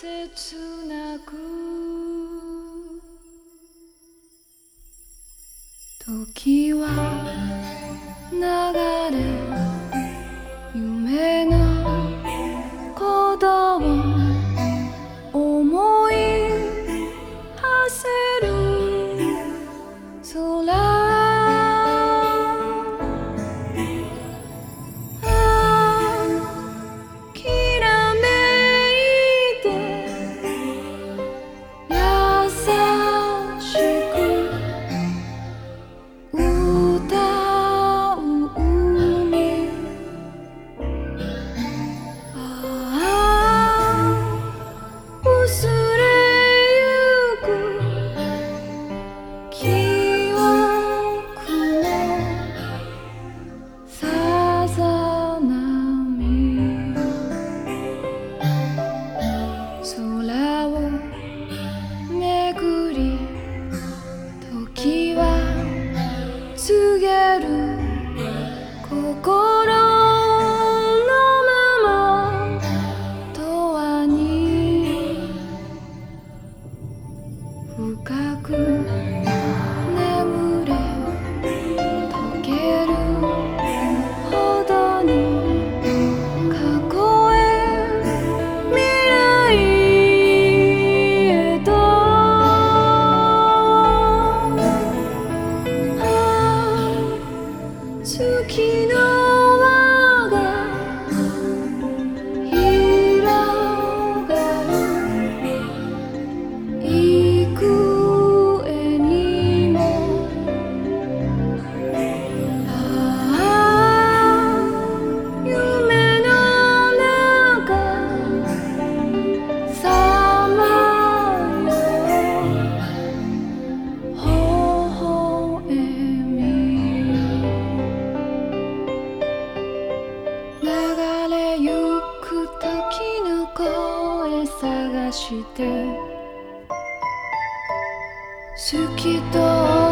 切なく時は日のして。透き通